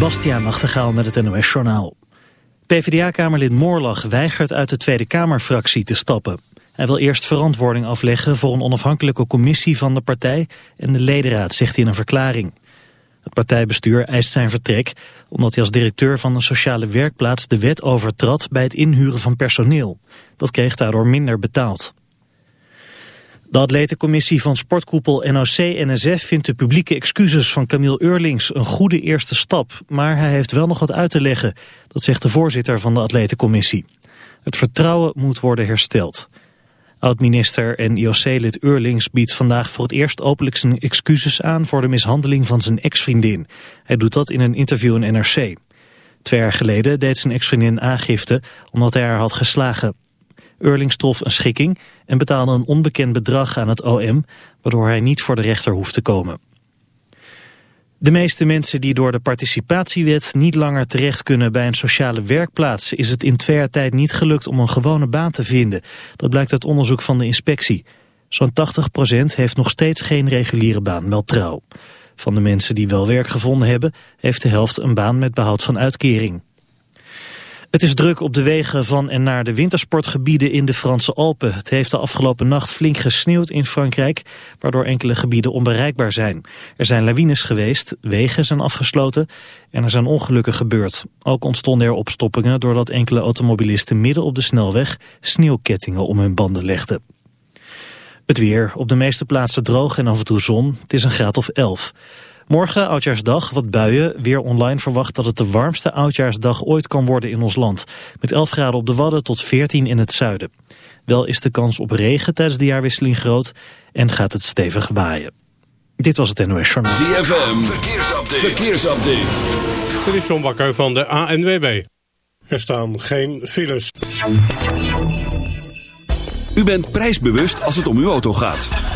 Bastiaan Nachtegaal met het NOS Journaal. PvdA-kamerlid Moorlag weigert uit de Tweede Kamerfractie te stappen. Hij wil eerst verantwoording afleggen voor een onafhankelijke commissie van de partij en de ledenraad, zegt hij in een verklaring. Het partijbestuur eist zijn vertrek omdat hij als directeur van een sociale werkplaats de wet overtrad bij het inhuren van personeel. Dat kreeg daardoor minder betaald. De atletencommissie van sportkoepel NOC-NSF vindt de publieke excuses van Camille Eurlings een goede eerste stap. Maar hij heeft wel nog wat uit te leggen, dat zegt de voorzitter van de atletencommissie. Het vertrouwen moet worden hersteld. Oud-minister en IOC-lid Eurlings biedt vandaag voor het eerst openlijk zijn excuses aan voor de mishandeling van zijn ex-vriendin. Hij doet dat in een interview in NRC. Twee jaar geleden deed zijn ex-vriendin aangifte omdat hij haar had geslagen. Eurlings trof een schikking en betaalde een onbekend bedrag aan het OM, waardoor hij niet voor de rechter hoeft te komen. De meeste mensen die door de participatiewet niet langer terecht kunnen bij een sociale werkplaats is het in twee jaar tijd niet gelukt om een gewone baan te vinden. Dat blijkt uit onderzoek van de inspectie. Zo'n 80% heeft nog steeds geen reguliere baan, wel trouw. Van de mensen die wel werk gevonden hebben, heeft de helft een baan met behoud van uitkering. Het is druk op de wegen van en naar de wintersportgebieden in de Franse Alpen. Het heeft de afgelopen nacht flink gesneeuwd in Frankrijk, waardoor enkele gebieden onbereikbaar zijn. Er zijn lawines geweest, wegen zijn afgesloten en er zijn ongelukken gebeurd. Ook ontstonden er opstoppingen doordat enkele automobilisten midden op de snelweg sneeuwkettingen om hun banden legden. Het weer, op de meeste plaatsen droog en af en toe zon. Het is een graad of 11. Morgen, Oudjaarsdag, wat buien. Weer online verwacht dat het de warmste Oudjaarsdag ooit kan worden in ons land. Met 11 graden op de Wadden tot 14 in het zuiden. Wel is de kans op regen tijdens de jaarwisseling groot en gaat het stevig waaien. Dit was het NOS Journal. ZFM, verkeersupdate. verkeersupdate. Dit is John Bakker van de ANWB. Er staan geen files. U bent prijsbewust als het om uw auto gaat.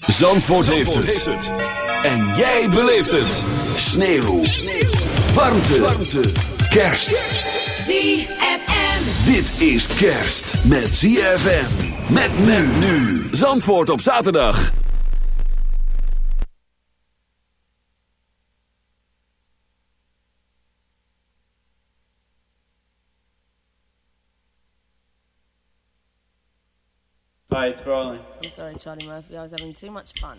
Zandvoort, heeft, het. En jij beleeft het. Sneeuw. Warmte. Warmte. Kerst. ZFM. Dit is kerst met ZFM. Met men nu. Zandvoort op zaterdag. Hi, it's rolling. Sorry, Charlie Murphy. I was having too much fun.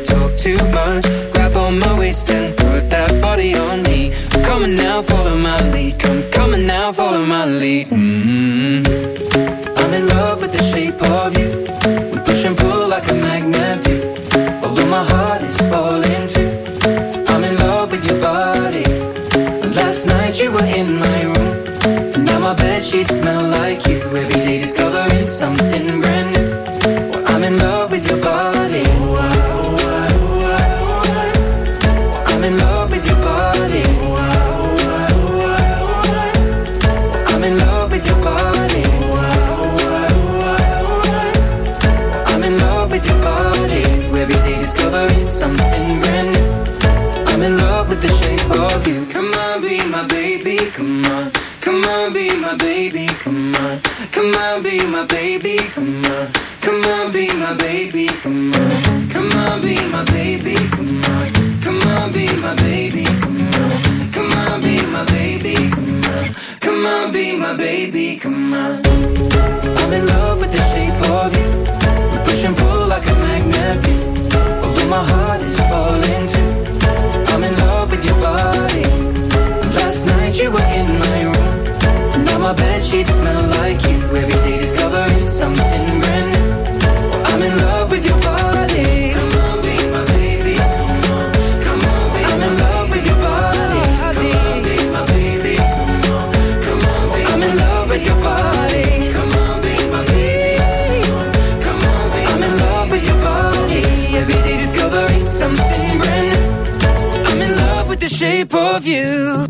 shape of you.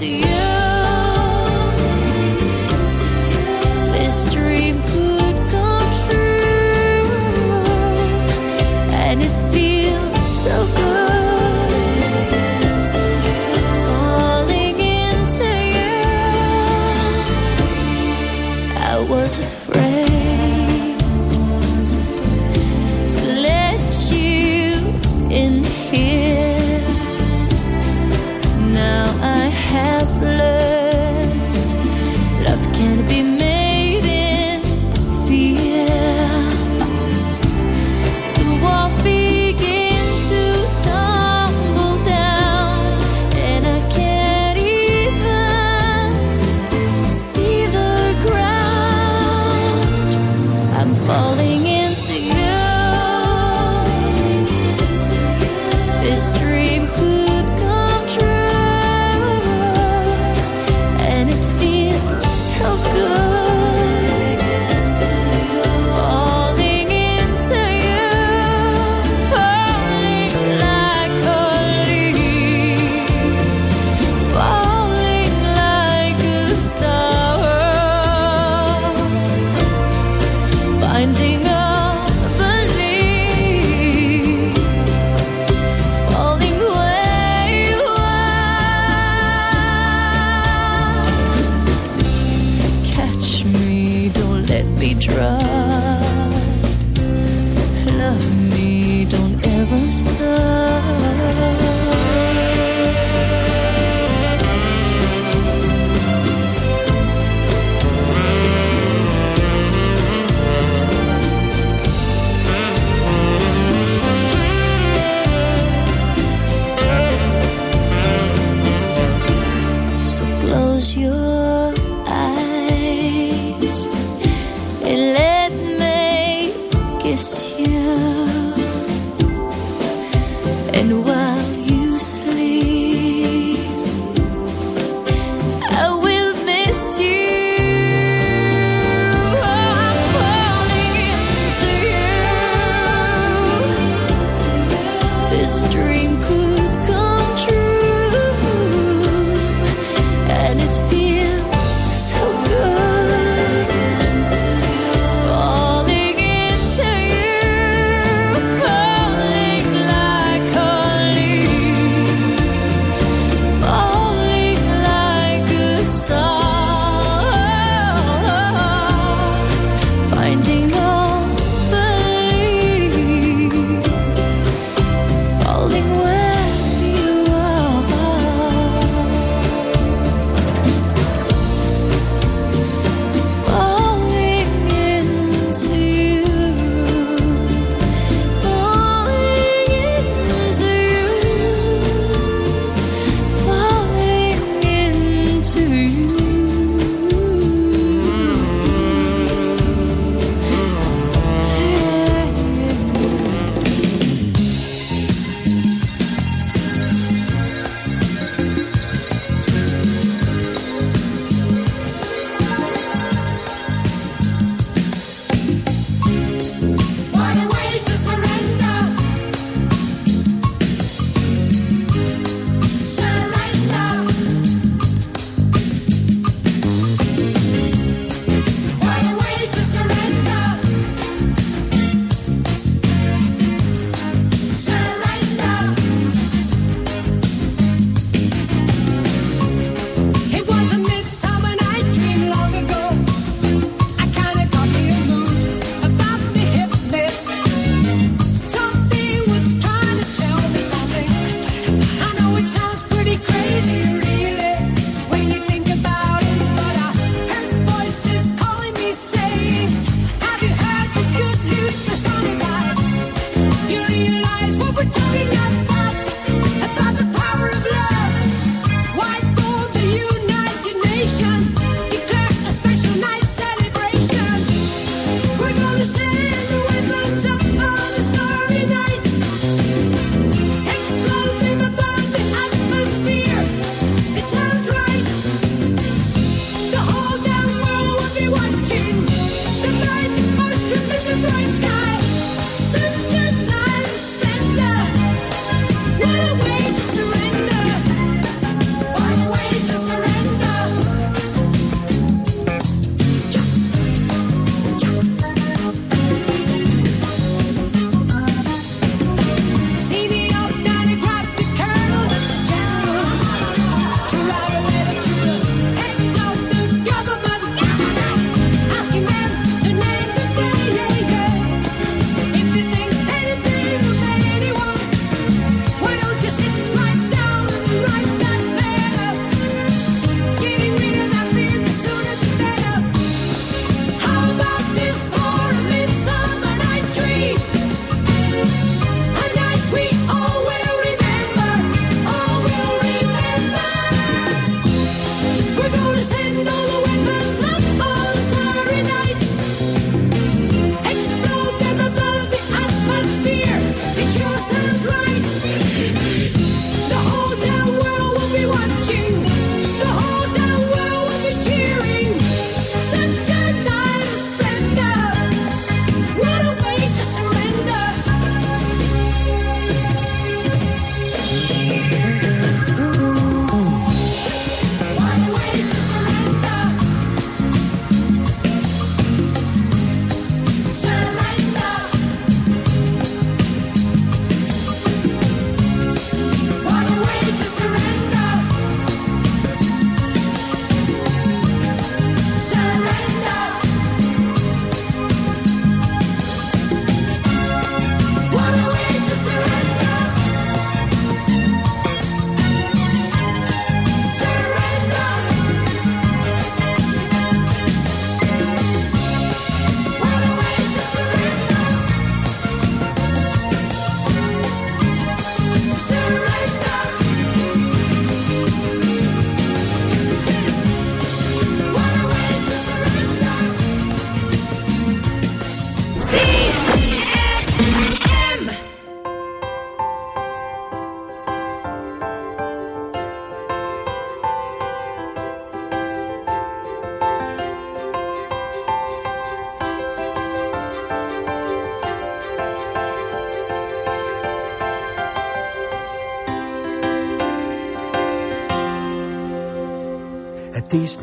see you.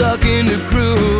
stuck in the groove.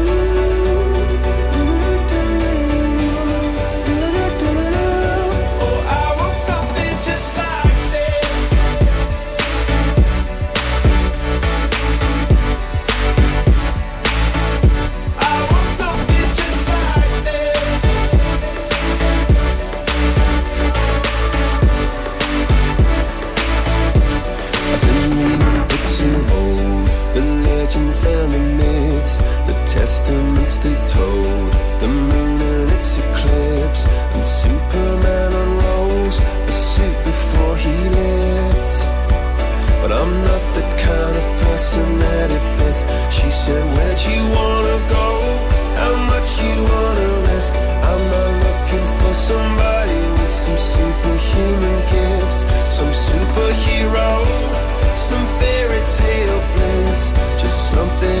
Just something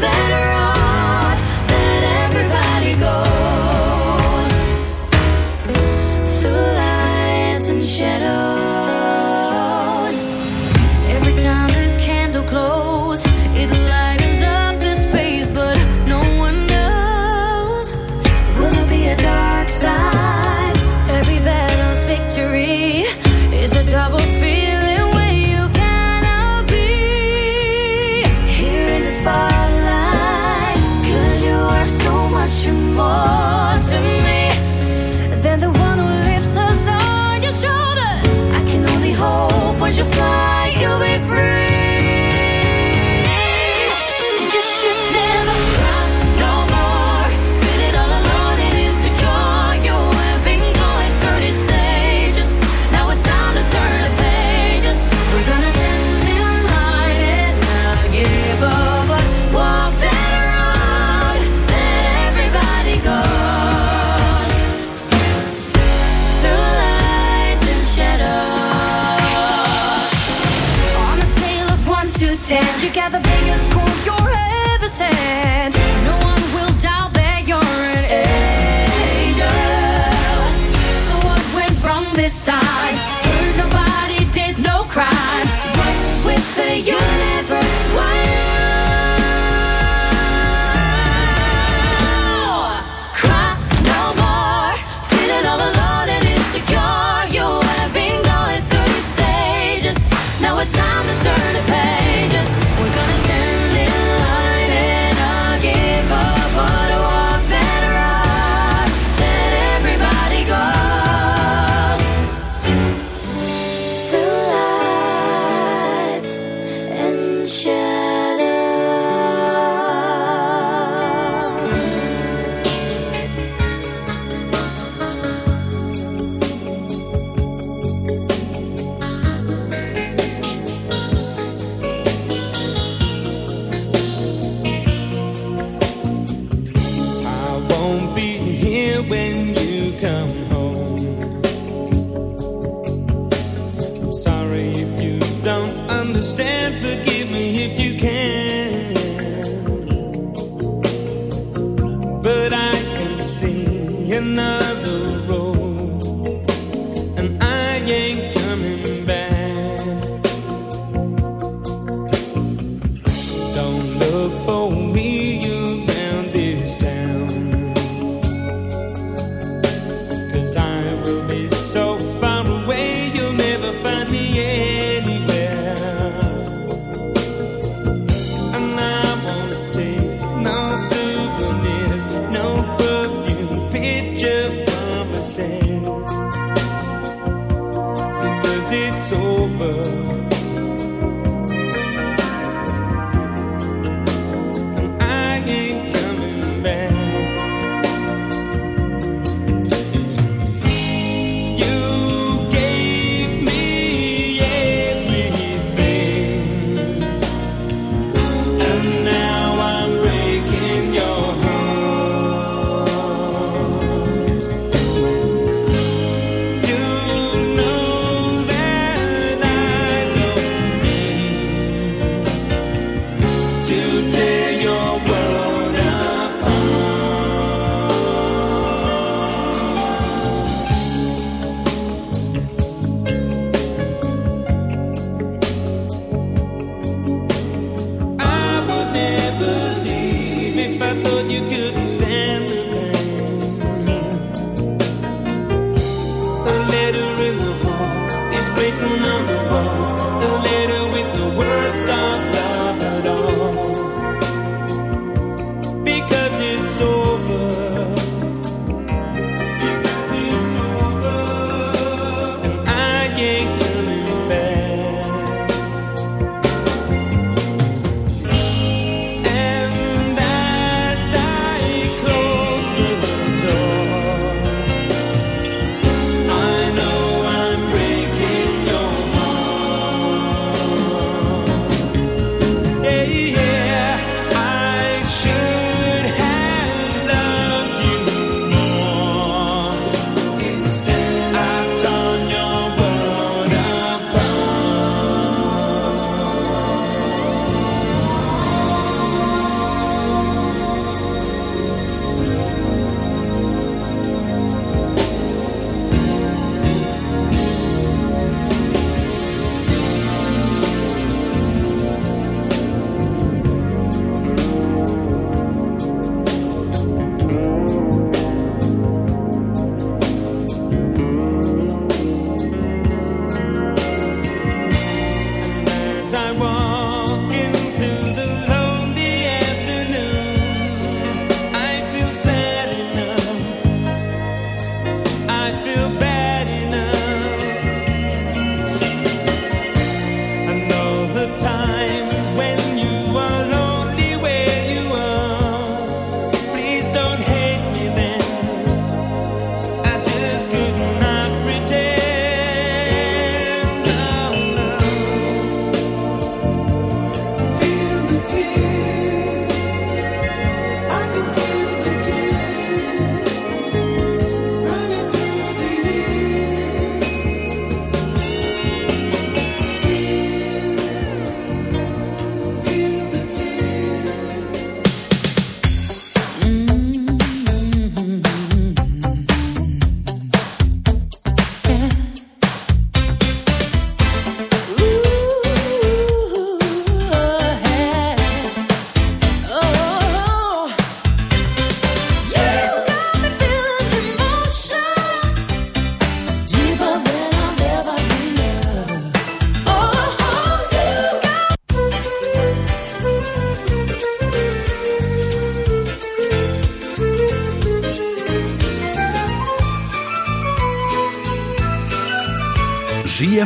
that